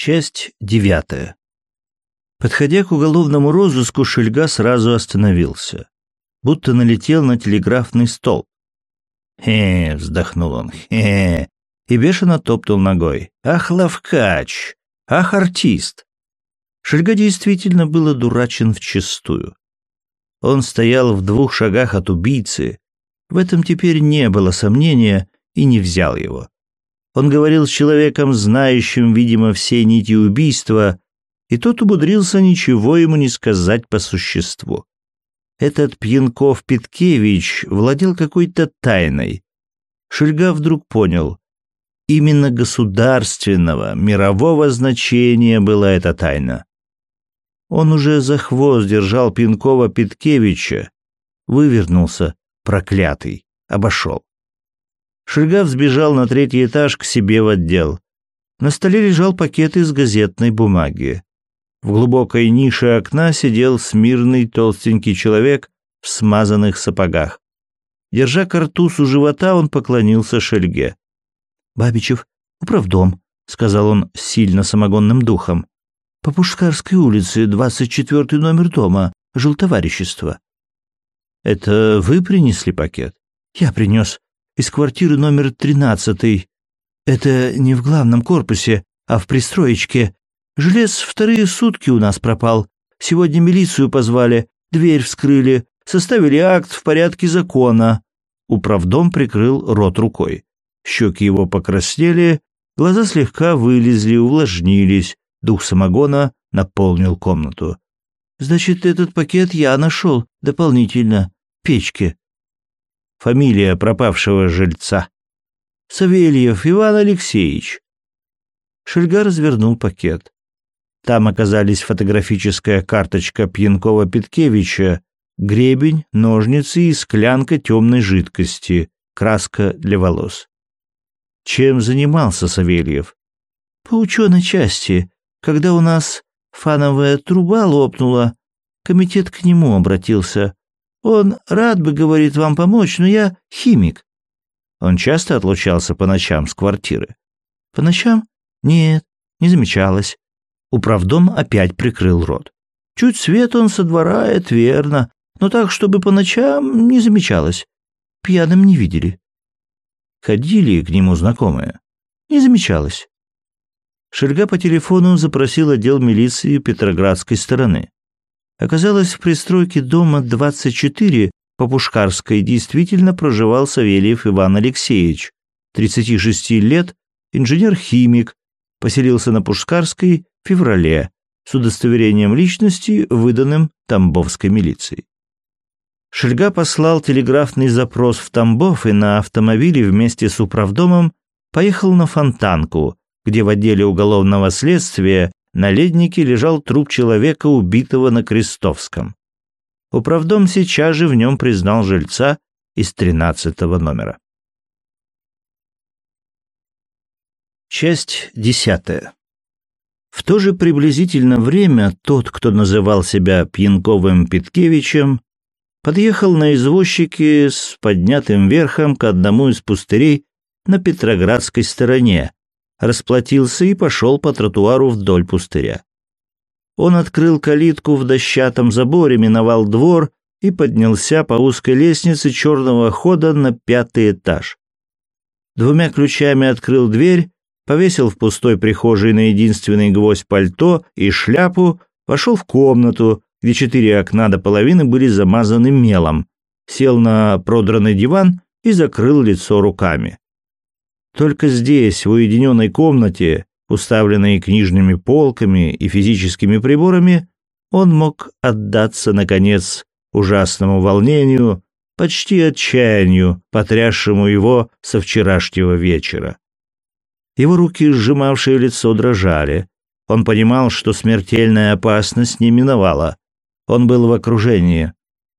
Часть девятая. Подходя к уголовному розыску, Шельга сразу остановился, будто налетел на телеграфный столб. «Хе!» — вздохнул он. «Хе!» И бешено топтал ногой. «Ах, лавкач! Ах, артист!» Шельга действительно был одурачен вчистую. Он стоял в двух шагах от убийцы. В этом теперь не было сомнения и не взял его. Он говорил с человеком, знающим, видимо, все нити убийства, и тот умудрился ничего ему не сказать по существу. Этот Пьянков-Питкевич владел какой-то тайной. Шельга вдруг понял, именно государственного, мирового значения была эта тайна. Он уже за хвост держал Пьянкова-Питкевича, вывернулся, проклятый, обошел. Шельгав сбежал на третий этаж к себе в отдел. На столе лежал пакет из газетной бумаги. В глубокой нише окна сидел смирный толстенький человек в смазанных сапогах. Держа картуз у живота, он поклонился Шельге. «Бабичев, управдом», — сказал он сильно самогонным духом. «По Пушкарской улице, двадцать четвертый номер дома, жилтоварищество». «Это вы принесли пакет?» «Я принес из квартиры номер тринадцатый. Это не в главном корпусе, а в пристроечке. Желез вторые сутки у нас пропал. Сегодня милицию позвали, дверь вскрыли, составили акт в порядке закона. Управдом прикрыл рот рукой. Щеки его покраснели, глаза слегка вылезли, увлажнились. Дух самогона наполнил комнату. «Значит, этот пакет я нашел дополнительно. В печке. Фамилия пропавшего жильца. Савельев Иван Алексеевич. Шельга развернул пакет. Там оказались фотографическая карточка Пьянкова-Петкевича, гребень, ножницы и склянка темной жидкости, краска для волос. Чем занимался Савельев? По ученой части. Когда у нас фановая труба лопнула, комитет к нему обратился. Он рад бы, говорит, вам помочь, но я химик. Он часто отлучался по ночам с квартиры. По ночам? Нет, не замечалось. Управдом опять прикрыл рот. Чуть свет он со двора, это верно, но так, чтобы по ночам не замечалось. Пьяным не видели. Ходили к нему знакомые. Не замечалось. Шельга по телефону запросил отдел милиции Петроградской стороны. Оказалось, в пристройке дома 24 по Пушкарской действительно проживал Савельев Иван Алексеевич, 36 лет, инженер-химик, поселился на Пушкарской в феврале с удостоверением личности, выданным Тамбовской милицией. Шельга послал телеграфный запрос в Тамбов и на автомобиле вместе с управдомом поехал на Фонтанку, где в отделе уголовного следствия на леднике лежал труп человека, убитого на Крестовском. Управдом сейчас же в нем признал жильца из тринадцатого номера. Часть десятая. В то же приблизительно время тот, кто называл себя Пьянковым Питкевичем, подъехал на извозчике с поднятым верхом к одному из пустырей на Петроградской стороне, расплатился и пошел по тротуару вдоль пустыря. Он открыл калитку в дощатом заборе, миновал двор и поднялся по узкой лестнице черного хода на пятый этаж. Двумя ключами открыл дверь, повесил в пустой прихожей на единственный гвоздь пальто и шляпу, вошел в комнату, где четыре окна до половины были замазаны мелом, сел на продранный диван и закрыл лицо руками. Только здесь, в уединенной комнате, уставленной книжными полками и физическими приборами, он мог отдаться, наконец, ужасному волнению, почти отчаянию, потрясшему его со вчерашнего вечера. Его руки, сжимавшие лицо, дрожали. Он понимал, что смертельная опасность не миновала. Он был в окружении.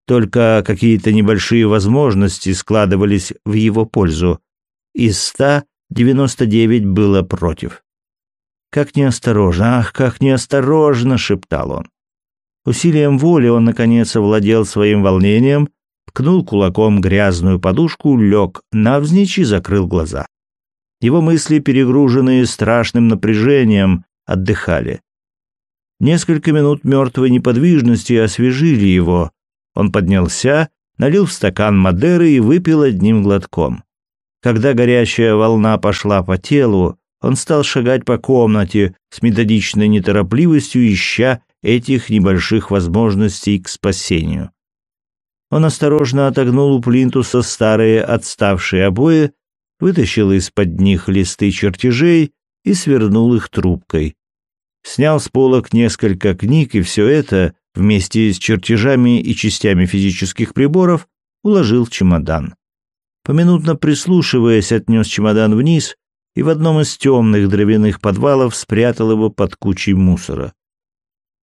Только какие-то небольшие возможности складывались в его пользу. Из ста 99 было против. «Как неосторожно! Ах, как неосторожно!» — шептал он. Усилием воли он, наконец, овладел своим волнением, ткнул кулаком грязную подушку, лег навзничь и закрыл глаза. Его мысли, перегруженные страшным напряжением, отдыхали. Несколько минут мертвой неподвижности освежили его. Он поднялся, налил в стакан Мадеры и выпил одним глотком. Когда горячая волна пошла по телу, он стал шагать по комнате с методичной неторопливостью, ища этих небольших возможностей к спасению. Он осторожно отогнул у плинтуса старые отставшие обои, вытащил из-под них листы чертежей и свернул их трубкой. Снял с полок несколько книг, и все это, вместе с чертежами и частями физических приборов, уложил в чемодан. Поминутно прислушиваясь, отнес чемодан вниз и в одном из темных дровяных подвалов спрятал его под кучей мусора.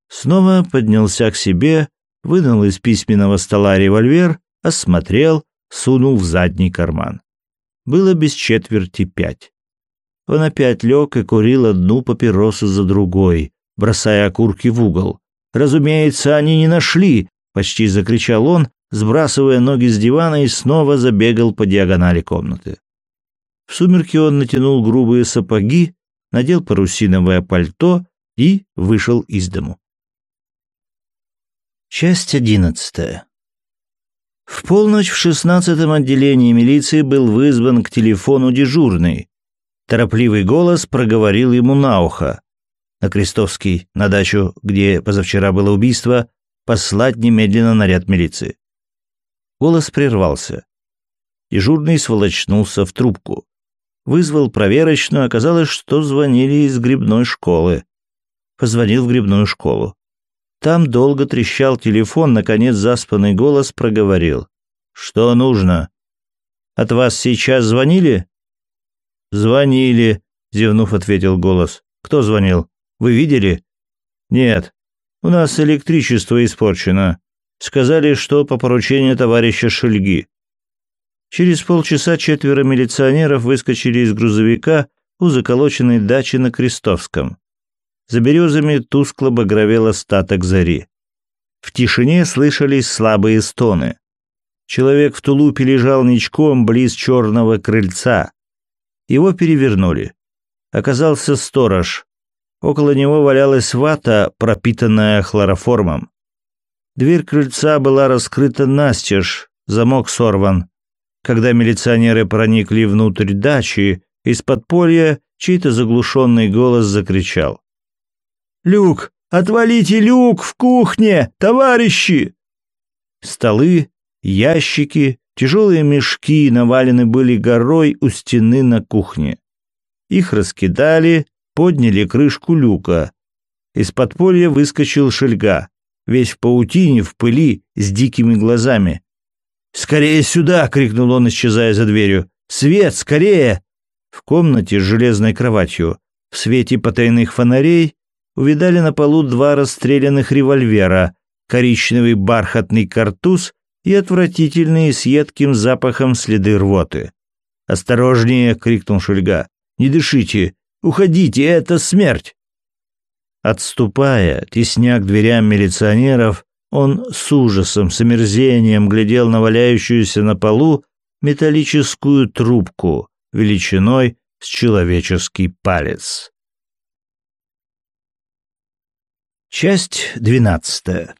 Снова поднялся к себе, вынул из письменного стола револьвер, осмотрел, сунул в задний карман. Было без четверти пять. Он опять лег и курил одну папиросу за другой, бросая окурки в угол. «Разумеется, они не нашли!» — почти закричал он, сбрасывая ноги с дивана и снова забегал по диагонали комнаты. В сумерки он натянул грубые сапоги, надел парусиновое пальто и вышел из дому. Часть одиннадцатая. В полночь в шестнадцатом отделении милиции был вызван к телефону дежурный. Торопливый голос проговорил ему на ухо. На Крестовский, на дачу, где позавчера было убийство, послать немедленно наряд милиции. Голос прервался. Дежурный сволочнулся в трубку. Вызвал проверочную, оказалось, что звонили из грибной школы. Позвонил в грибную школу. Там долго трещал телефон, наконец заспанный голос проговорил. «Что нужно?» «От вас сейчас звонили?» «Звонили», — зевнув, ответил голос. «Кто звонил? Вы видели?» «Нет. У нас электричество испорчено. Сказали, что по поручению товарища Шельги». Через полчаса четверо милиционеров выскочили из грузовика у заколоченной дачи на Крестовском. За березами тускло багровел остаток зари. В тишине слышались слабые стоны. Человек в тулупе лежал ничком близ черного крыльца. Его перевернули. Оказался сторож. Около него валялась вата, пропитанная хлороформом. Дверь крыльца была раскрыта настежь, замок сорван. Когда милиционеры проникли внутрь дачи, из подполья чей-то заглушенный голос закричал. Люк! Отвалите люк в кухне, товарищи!» Столы, ящики, тяжелые мешки навалены были горой у стены на кухне. Их раскидали, подняли крышку люка. Из подполья выскочил шельга, весь в паутине, в пыли, с дикими глазами. «Скорее сюда!» — крикнул он, исчезая за дверью. «Свет, скорее!» В комнате с железной кроватью, в свете потайных фонарей, увидали на полу два расстрелянных револьвера, коричневый бархатный картуз и отвратительные с едким запахом следы рвоты. «Осторожнее!» — крикнул Шульга. «Не дышите! Уходите! Это смерть!» Отступая, тесня к дверям милиционеров, он с ужасом, с омерзением глядел на валяющуюся на полу металлическую трубку величиной с человеческий палец. Часть двенадцатая.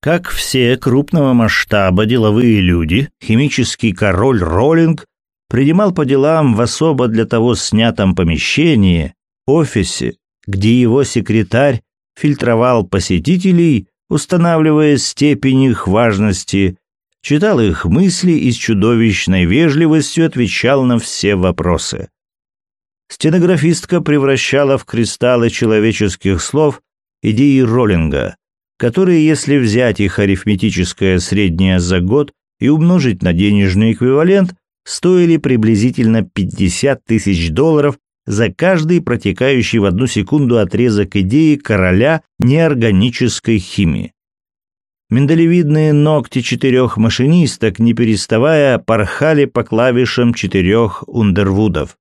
Как все крупного масштаба деловые люди, химический король Роллинг принимал по делам в особо для того снятом помещении, офисе, где его секретарь фильтровал посетителей, устанавливая степень их важности, читал их мысли и с чудовищной вежливостью отвечал на все вопросы. Стенографистка превращала в кристаллы человеческих слов идеи Роллинга, которые, если взять их арифметическое среднее за год и умножить на денежный эквивалент, стоили приблизительно 50 тысяч долларов за каждый протекающий в одну секунду отрезок идеи короля неорганической химии. Миндалевидные ногти четырех машинисток, не переставая, порхали по клавишам четырех Ундервудов.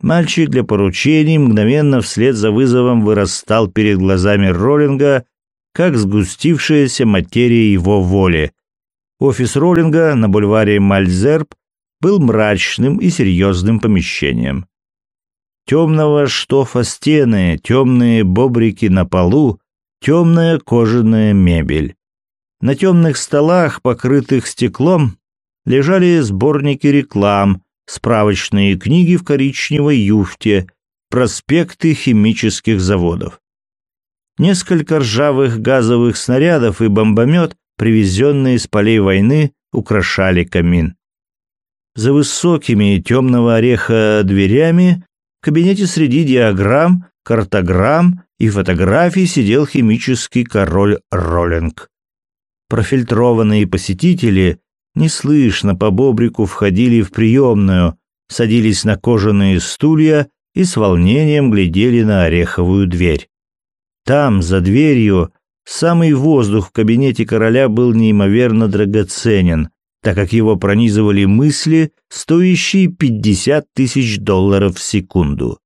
Мальчик для поручений мгновенно вслед за вызовом вырастал перед глазами Роллинга, как сгустившаяся материя его воли. Офис Роллинга на бульваре Мальзерб был мрачным и серьезным помещением. Темного штофа стены, темные бобрики на полу, темная кожаная мебель. На темных столах, покрытых стеклом, лежали сборники реклам, справочные книги в коричневой юфте, проспекты химических заводов. Несколько ржавых газовых снарядов и бомбомет, привезенные с полей войны, украшали камин. За высокими темного ореха дверями кабинете среди диаграмм, картограмм и фотографий сидел химический король Роллинг. Профильтрованные посетители неслышно по бобрику входили в приемную, садились на кожаные стулья и с волнением глядели на ореховую дверь. Там, за дверью, самый воздух в кабинете короля был неимоверно драгоценен, так как его пронизывали мысли, стоящие 50 тысяч долларов в секунду.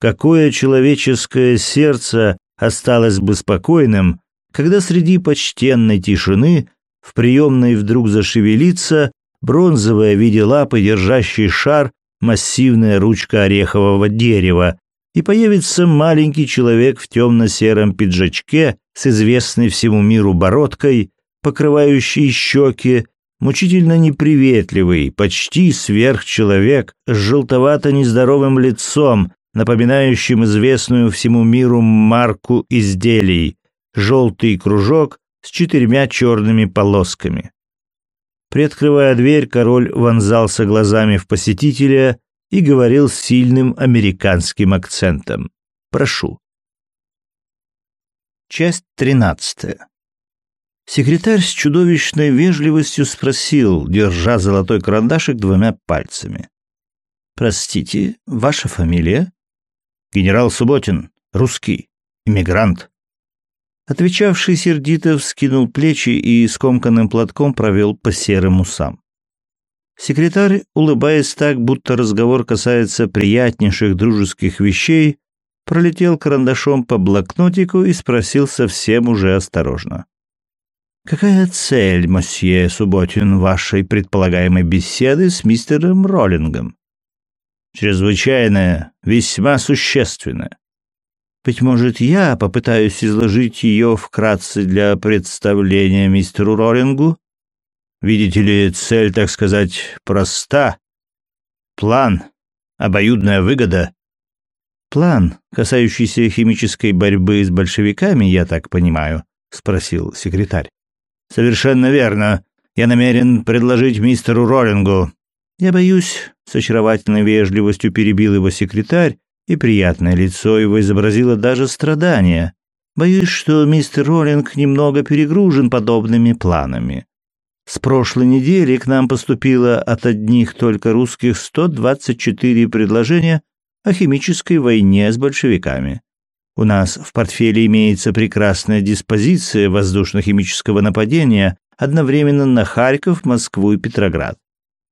Какое человеческое сердце осталось бы спокойным, когда среди почтенной тишины в приемной вдруг зашевелится бронзовая в виде лапы, держащий шар, массивная ручка орехового дерева, и появится маленький человек в темно-сером пиджачке с известной всему миру бородкой, покрывающей щеки, мучительно неприветливый, почти сверхчеловек с желтовато-нездоровым лицом, напоминающим известную всему миру марку изделий, желтый кружок с четырьмя черными полосками. Приоткрывая дверь, король вонзался глазами в посетителя и говорил с сильным американским акцентом. «Прошу». Часть тринадцатая. Секретарь с чудовищной вежливостью спросил, держа золотой карандашик двумя пальцами. «Простите, ваша фамилия?» «Генерал Субботин, русский, иммигрант». Отвечавший сердито вскинул плечи и скомканным платком провел по серым усам. Секретарь, улыбаясь так, будто разговор касается приятнейших дружеских вещей, пролетел карандашом по блокнотику и спросил совсем уже осторожно. «Какая цель, мосье Субботин, вашей предполагаемой беседы с мистером Роллингом?» «Чрезвычайная, весьма существенная. Быть может, я попытаюсь изложить ее вкратце для представления мистеру Роллингу? Видите ли, цель, так сказать, проста. План, обоюдная выгода. План, касающийся химической борьбы с большевиками, я так понимаю, спросил секретарь. Совершенно верно. Я намерен предложить мистеру Роллингу. Я боюсь, с очаровательной вежливостью перебил его секретарь, и приятное лицо его изобразило даже страдание. Боюсь, что мистер Роллинг немного перегружен подобными планами. С прошлой недели к нам поступило от одних только русских 124 предложения о химической войне с большевиками. У нас в портфеле имеется прекрасная диспозиция воздушно-химического нападения одновременно на Харьков, Москву и Петроград.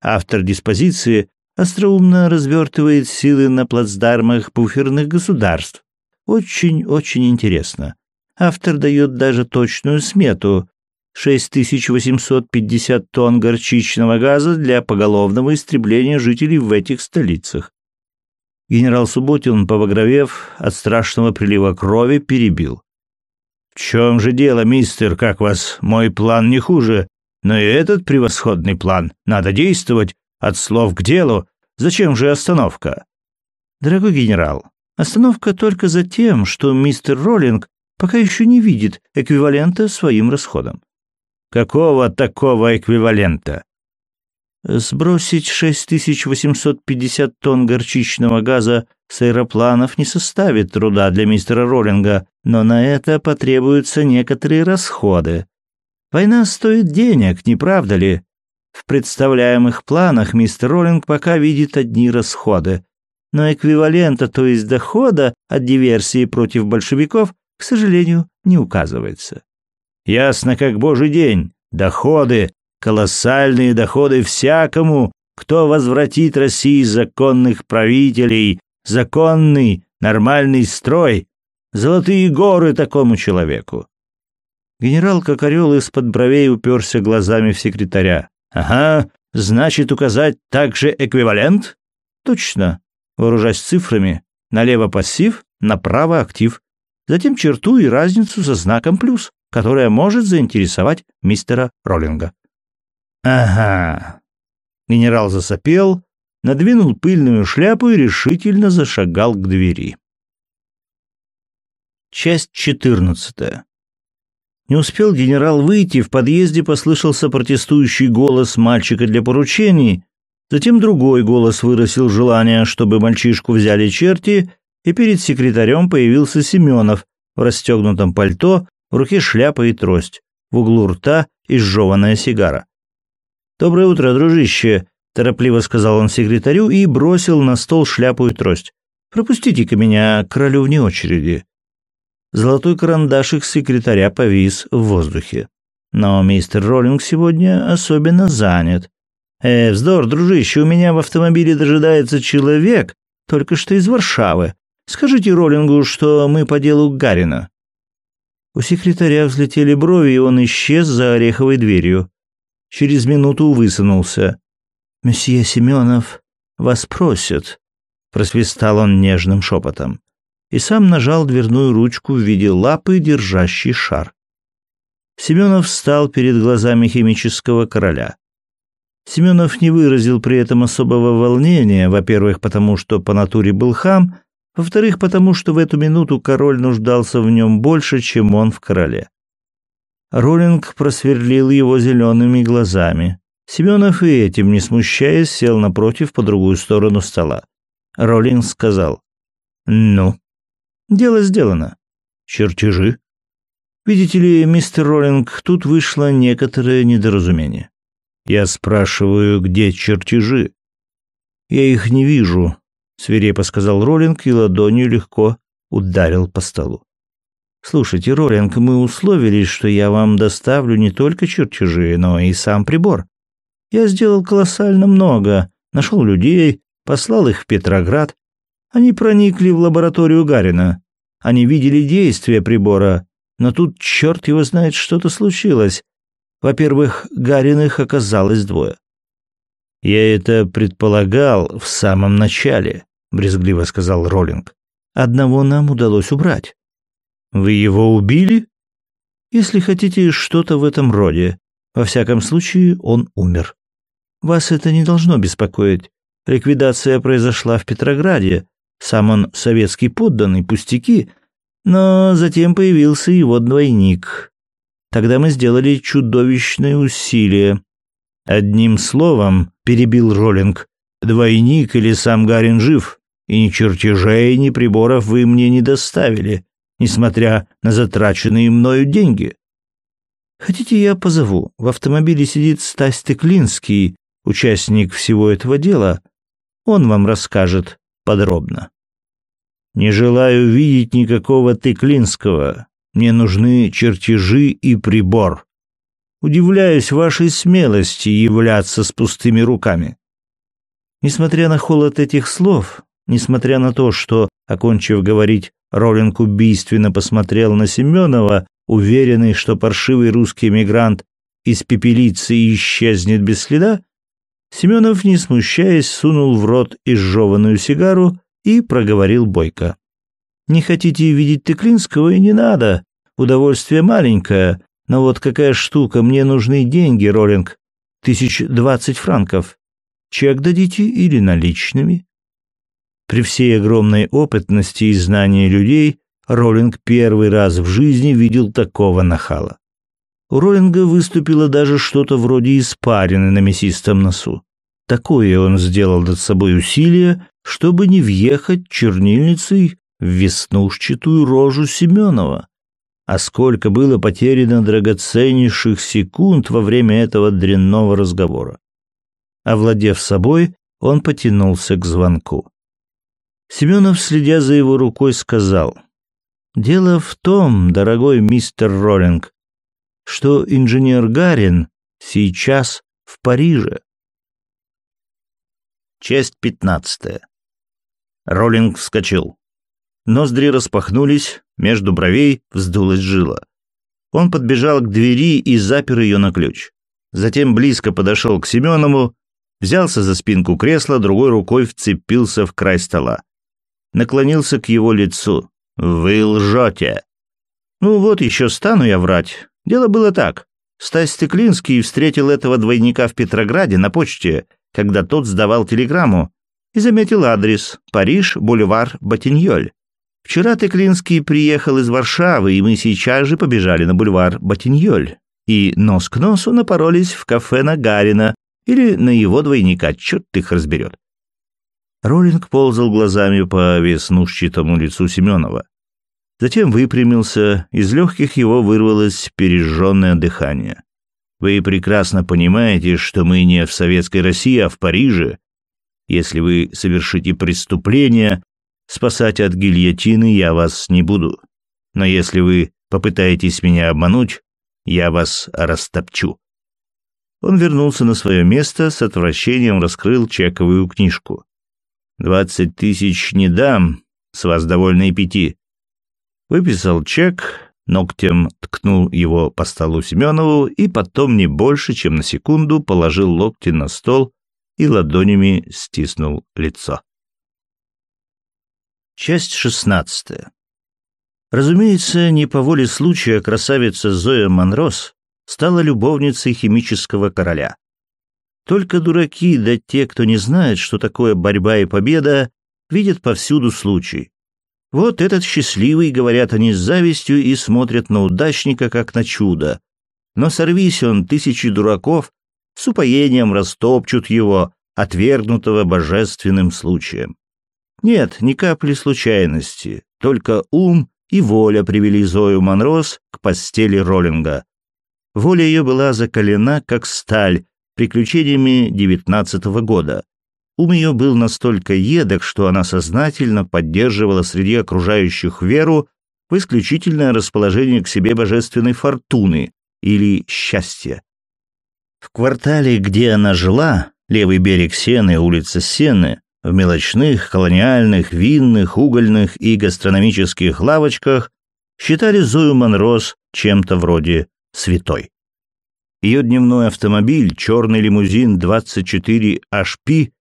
Автор диспозиции остроумно развертывает силы на плацдармах буферных государств. Очень-очень интересно. Автор дает даже точную смету. 6850 тонн горчичного газа для поголовного истребления жителей в этих столицах. Генерал Субботин, побагровев от страшного прилива крови, перебил. «В чем же дело, мистер, как вас? Мой план не хуже. Но и этот превосходный план. Надо действовать. От слов к делу. Зачем же остановка?» «Дорогой генерал, остановка только за тем, что мистер Роллинг пока еще не видит эквивалента своим расходам». «Какого такого эквивалента?» Сбросить 6850 тонн горчичного газа с аэропланов не составит труда для мистера Роллинга, но на это потребуются некоторые расходы. Война стоит денег, не правда ли? В представляемых планах мистер Роллинг пока видит одни расходы, но эквивалента, то есть дохода от диверсии против большевиков, к сожалению, не указывается. Ясно как божий день. Доходы, колоссальные доходы всякому, кто возвратит России законных правителей, законный, нормальный строй, золотые горы такому человеку. Генерал как орел из-под бровей уперся глазами в секретаря. «Ага, значит, указать также эквивалент?» «Точно. вооружаясь цифрами, налево пассив, направо актив, затем черту и разницу со знаком плюс, которая может заинтересовать мистера Роллинга. Ага. Генерал засопел, надвинул пыльную шляпу и решительно зашагал к двери. Часть четырнадцатая. Не успел генерал выйти, в подъезде послышался протестующий голос мальчика для поручений, затем другой голос выразил желание, чтобы мальчишку взяли черти, и перед секретарем появился Семенов в расстегнутом пальто, в руке шляпа и трость, в углу рта изжеванная сигара. «Доброе утро, дружище», — торопливо сказал он секретарю и бросил на стол шляпу и трость. «Пропустите-ка меня к королю вне очереди». Золотой карандашик секретаря повис в воздухе. Но мистер Роллинг сегодня особенно занят. «Э, вздор, дружище, у меня в автомобиле дожидается человек, только что из Варшавы. Скажите Роллингу, что мы по делу Гарина». У секретаря взлетели брови, и он исчез за ореховой дверью. Через минуту высунулся. «Месье Семенов вас просит», — просвистал он нежным шепотом. И сам нажал дверную ручку в виде лапы, держащей шар. Семенов встал перед глазами химического короля. Семенов не выразил при этом особого волнения, во-первых, потому что по натуре был хам, во-вторых, потому что в эту минуту король нуждался в нем больше, чем он в короле. Роллинг просверлил его зелеными глазами. Семенов и этим, не смущаясь, сел напротив по другую сторону стола. Роллинг сказал. «Ну?» «Дело сделано. Чертежи?» «Видите ли, мистер Роллинг, тут вышло некоторое недоразумение. Я спрашиваю, где чертежи?» «Я их не вижу», свирепо сказал Роллинг и ладонью легко ударил по столу. Слушайте, Роллинг, мы условились, что я вам доставлю не только чертежи, но и сам прибор. Я сделал колоссально много, нашел людей, послал их в Петроград. Они проникли в лабораторию Гарина. Они видели действие прибора, но тут черт его знает, что-то случилось. Во-первых, Гариных оказалось двое. Я это предполагал в самом начале брезгливо сказал Роллинг. Одного нам удалось убрать. Вы его убили? Если хотите, что-то в этом роде. Во всяком случае, он умер. Вас это не должно беспокоить. Ликвидация произошла в Петрограде. Сам он советский подданный, пустяки. Но затем появился его двойник. Тогда мы сделали чудовищные усилия. Одним словом, перебил Роллинг, двойник или сам Гарин жив, и ни чертежей, ни приборов вы мне не доставили, несмотря на затраченные мною деньги. Хотите, я позову? В автомобиле сидит Стась Теклинский, участник всего этого дела. Он вам расскажет подробно. Не желаю видеть никакого Теклинского. Мне нужны чертежи и прибор. Удивляюсь вашей смелости являться с пустыми руками. Несмотря на холод этих слов, Несмотря на то, что, окончив говорить, Роллинг убийственно посмотрел на Семенова, уверенный, что паршивый русский эмигрант из пепелицы исчезнет без следа, Семенов, не смущаясь, сунул в рот изжеванную сигару и проговорил бойко. «Не хотите видеть Теклинского и не надо. Удовольствие маленькое, но вот какая штука, мне нужны деньги, Роллинг. Тысяч двадцать франков. Чек дадите или наличными?» При всей огромной опытности и знании людей Роллинг первый раз в жизни видел такого нахала. У Роллинга выступило даже что-то вроде испарины на мясистом носу. Такое он сделал над собой усилие, чтобы не въехать чернильницей в веснушчатую рожу Семенова. А сколько было потеряно драгоценнейших секунд во время этого дрянного разговора. Овладев собой, он потянулся к звонку. Семенов, следя за его рукой, сказал, «Дело в том, дорогой мистер Роллинг, что инженер Гарин сейчас в Париже». Часть пятнадцатая. Роллинг вскочил. Ноздри распахнулись, между бровей вздулась жила. Он подбежал к двери и запер ее на ключ. Затем близко подошел к Семенову, взялся за спинку кресла, другой рукой вцепился в край стола. Наклонился к его лицу. «Вы лжете!» «Ну вот еще стану я врать. Дело было так. Стась Стеклинский встретил этого двойника в Петрограде на почте, когда тот сдавал телеграмму, и заметил адрес «Париж, бульвар Батиньоль». Вчера Теклинский приехал из Варшавы, и мы сейчас же побежали на бульвар Батиньоль. И нос к носу напоролись в кафе на Гарина или на его двойника, черт их разберет. Роллинг ползал глазами по веснушчатому лицу Семенова. Затем выпрямился, из легких его вырвалось пережженное дыхание. «Вы прекрасно понимаете, что мы не в Советской России, а в Париже. Если вы совершите преступление, спасать от гильотины я вас не буду. Но если вы попытаетесь меня обмануть, я вас растопчу». Он вернулся на свое место, с отвращением раскрыл чековую книжку. «Двадцать тысяч не дам, с вас довольно и пяти. Выписал чек, ногтем ткнул его по столу Семенову и потом не больше, чем на секунду положил локти на стол и ладонями стиснул лицо. Часть шестнадцатая. Разумеется, не по воле случая красавица Зоя Монрос стала любовницей химического короля. Только дураки, да те, кто не знает, что такое борьба и победа, видят повсюду случай. Вот этот счастливый, говорят они с завистью и смотрят на удачника, как на чудо. Но сорвись он, тысячи дураков с упоением растопчут его, отвергнутого божественным случаем. Нет, ни капли случайности, только ум и воля привели Зою Монрос к постели Роллинга. Воля ее была закалена, как сталь, приключениями девятнадцатого года. Ум ее был настолько едок, что она сознательно поддерживала среди окружающих веру в исключительное расположение к себе божественной фортуны или счастья. В квартале, где она жила, левый берег Сены, улица Сены, в мелочных, колониальных, винных, угольных и гастрономических лавочках считали Зою Монрос чем-то вроде святой. Ее дневной автомобиль, черный лимузин 24 HP,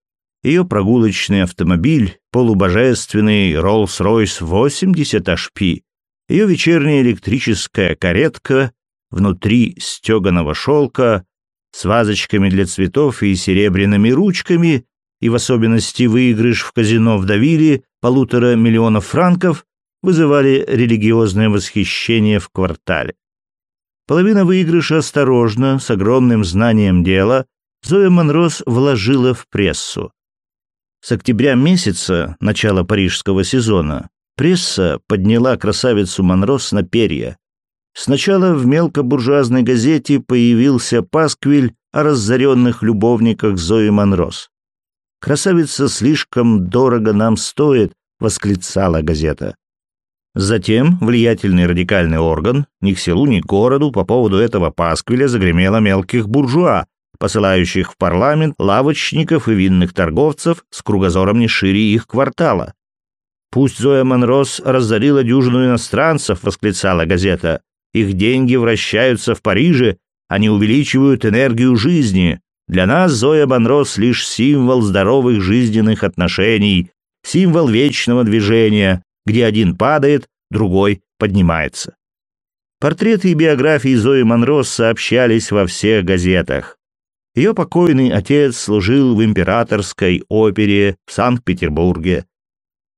ее прогулочный автомобиль, полубожественный Rolls-Royce 80 HP, ее вечерняя электрическая каретка, внутри стеганого шелка, с вазочками для цветов и серебряными ручками, и в особенности выигрыш в казино в Давиле полутора миллионов франков, вызывали религиозное восхищение в квартале. Половина выигрыша осторожно, с огромным знанием дела, Зоя Монрос вложила в прессу. С октября месяца, начала парижского сезона, пресса подняла красавицу Монрос на перья. Сначала в мелкобуржуазной газете появился пасквиль о разоренных любовниках Зои Монрос. «Красавица слишком дорого нам стоит», — восклицала газета. Затем влиятельный радикальный орган ни к селу, ни к городу по поводу этого пасквиля загремело мелких буржуа, посылающих в парламент лавочников и винных торговцев с кругозором не шире их квартала. «Пусть Зоя Монрос разорила дюжину иностранцев», — восклицала газета. «Их деньги вращаются в Париже, они увеличивают энергию жизни. Для нас Зоя Монрос лишь символ здоровых жизненных отношений, символ вечного движения, где один падает, другой поднимается». Портреты и биографии Зои Монрос сообщались во всех газетах. Ее покойный отец служил в императорской опере в Санкт-Петербурге.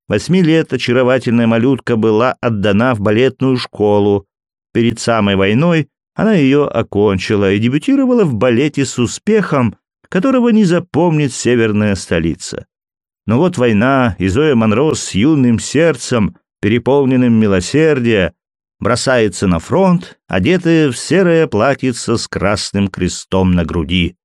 Восьми лет очаровательная малютка была отдана в балетную школу. Перед самой войной она ее окончила и дебютировала в балете с успехом, которого не запомнит северная столица. Но вот война, и Зоя Монро с юным сердцем, переполненным милосердия, бросается на фронт, одетая в серое платьице с красным крестом на груди.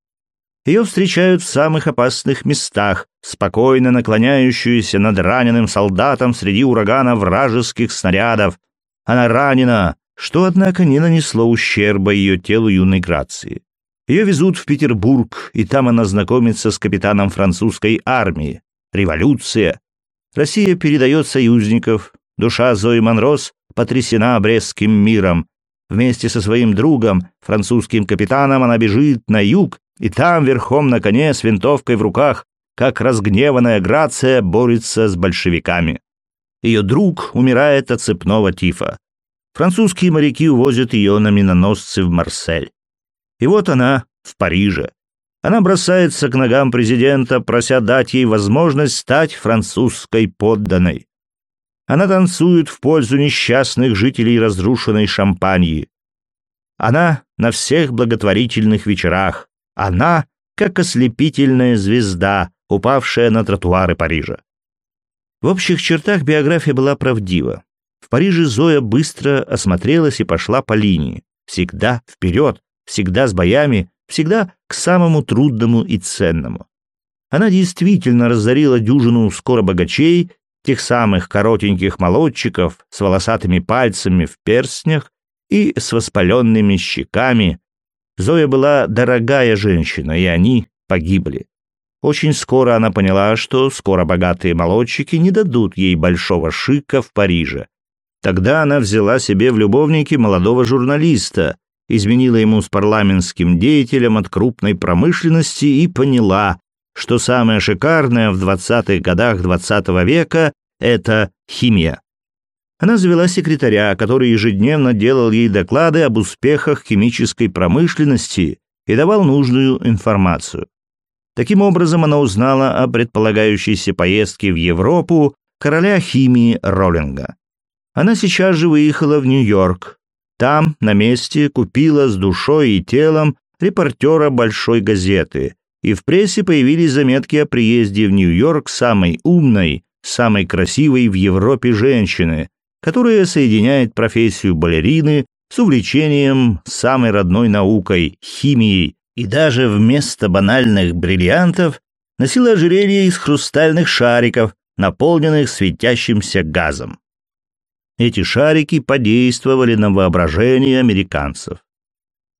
Ее встречают в самых опасных местах, спокойно наклоняющуюся над раненым солдатом среди урагана вражеских снарядов. Она ранена, что, однако, не нанесло ущерба ее телу юной Грации. Ее везут в Петербург, и там она знакомится с капитаном французской армии. Революция. Россия передает союзников. Душа Зои Монрос потрясена Брестским миром. Вместе со своим другом, французским капитаном, она бежит на юг, и там, верхом на коне, с винтовкой в руках, как разгневанная Грация борется с большевиками. Ее друг умирает от цепного тифа. Французские моряки увозят ее на миноносцы в Марсель. И вот она в Париже. Она бросается к ногам президента, прося дать ей возможность стать французской подданной. Она танцует в пользу несчастных жителей разрушенной Шампании. Она на всех благотворительных вечерах. Она, как ослепительная звезда, упавшая на тротуары Парижа. В общих чертах биография была правдива. В Париже Зоя быстро осмотрелась и пошла по линии. Всегда вперед, всегда с боями, всегда к самому трудному и ценному. Она действительно разорила дюжину скоро богачей, тех самых коротеньких молодчиков с волосатыми пальцами в перстнях и с воспаленными щеками. Зоя была дорогая женщина, и они погибли. Очень скоро она поняла, что скоро богатые молодчики не дадут ей большого шика в Париже. Тогда она взяла себе в любовники молодого журналиста, изменила ему с парламентским деятелем от крупной промышленности и поняла, что самое шикарное в 20-х годах 20 -го века – это химия. Она завела секретаря, который ежедневно делал ей доклады об успехах химической промышленности и давал нужную информацию. Таким образом, она узнала о предполагающейся поездке в Европу короля химии Роллинга. Она сейчас же выехала в Нью-Йорк, там, на месте, купила с душой и телом репортера большой газеты, и в прессе появились заметки о приезде в Нью-Йорк самой умной, самой красивой в Европе женщины, которая соединяет профессию балерины с увлечением самой родной наукой – химией, и даже вместо банальных бриллиантов носила ожерелье из хрустальных шариков, наполненных светящимся газом. Эти шарики подействовали на воображение американцев.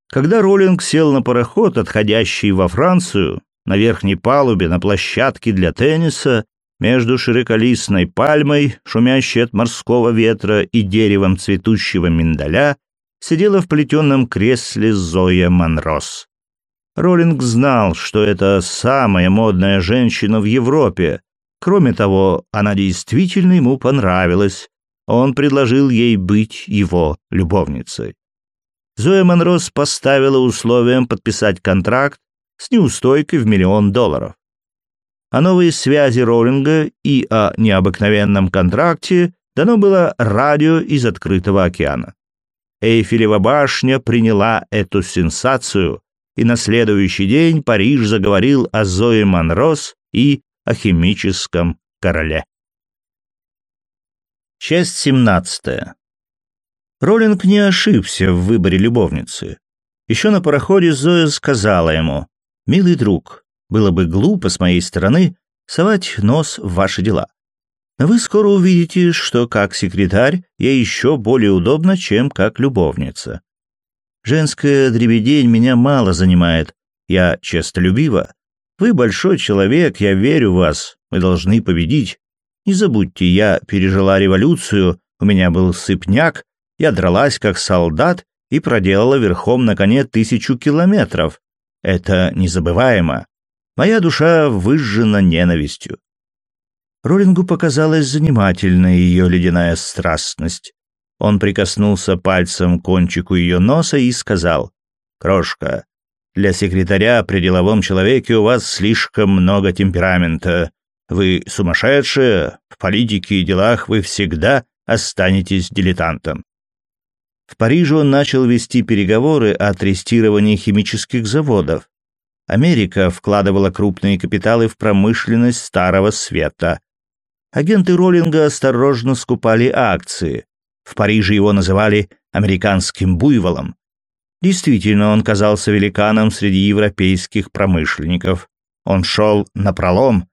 Когда Роллинг сел на пароход, отходящий во Францию, на верхней палубе на площадке для тенниса, между широколистной пальмой, шумящей от морского ветра, и деревом цветущего миндаля, сидела в плетеном кресле Зоя Монрос. Роллинг знал, что это самая модная женщина в Европе. Кроме того, она действительно ему понравилась, он предложил ей быть его любовницей. Зоя Монрос поставила условием подписать контракт с неустойкой в миллион долларов. О новой связи Роллинга и о необыкновенном контракте дано было радио из открытого океана. Эйфелева башня приняла эту сенсацию, и на следующий день Париж заговорил о Зое Монрос и о химическом короле. Часть 17. Роллинг не ошибся в выборе любовницы. Еще на пароходе Зоя сказала ему, «Милый друг, было бы глупо с моей стороны совать нос в ваши дела. Но вы скоро увидите, что как секретарь я еще более удобна, чем как любовница. Женская дребедень меня мало занимает. Я честолюбива. Вы большой человек, я верю в вас. Мы должны победить. Не забудьте, я пережила революцию, у меня был сыпняк, я дралась как солдат и проделала верхом на коне тысячу километров. Это незабываемо. Моя душа выжжена ненавистью. Роллингу показалась занимательной ее ледяная страстность. Он прикоснулся пальцем к кончику ее носа и сказал, «Крошка, для секретаря при деловом человеке у вас слишком много темперамента. Вы сумасшедшие, в политике и делах вы всегда останетесь дилетантом. В Париже он начал вести переговоры о тестировании химических заводов. Америка вкладывала крупные капиталы в промышленность Старого Света. Агенты Роллинга осторожно скупали акции. В Париже его называли «американским буйволом». Действительно, он казался великаном среди европейских промышленников. Он шел напролом,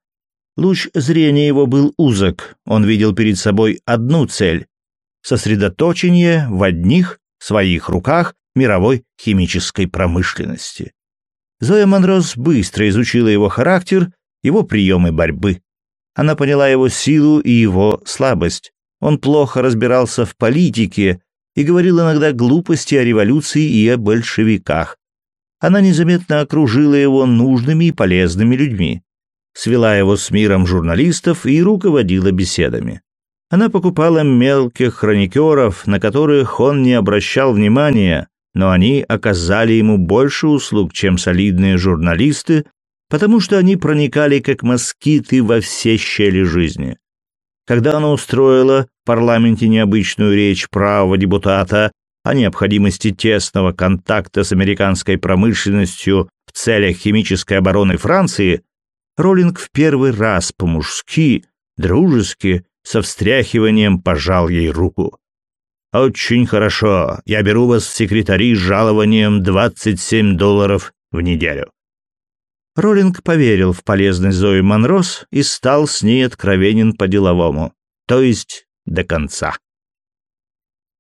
Луч зрения его был узок, он видел перед собой одну цель — сосредоточение в одних своих руках мировой химической промышленности. Зоя Монрос быстро изучила его характер, его приемы борьбы. Она поняла его силу и его слабость. Он плохо разбирался в политике, и говорил иногда глупости о революции и о большевиках. Она незаметно окружила его нужными и полезными людьми, свела его с миром журналистов и руководила беседами. Она покупала мелких хроникеров, на которых он не обращал внимания, но они оказали ему больше услуг, чем солидные журналисты, потому что они проникали как москиты во все щели жизни. Когда она устроила в парламенте необычную речь правого депутата о необходимости тесного контакта с американской промышленностью в целях химической обороны Франции, Роллинг в первый раз по-мужски, дружески, со встряхиванием пожал ей руку. «Очень хорошо. Я беру вас в секретари с жалованием 27 долларов в неделю». Роллинг поверил в полезность Зои Монрос и стал с ней откровенен по-деловому, то есть до конца.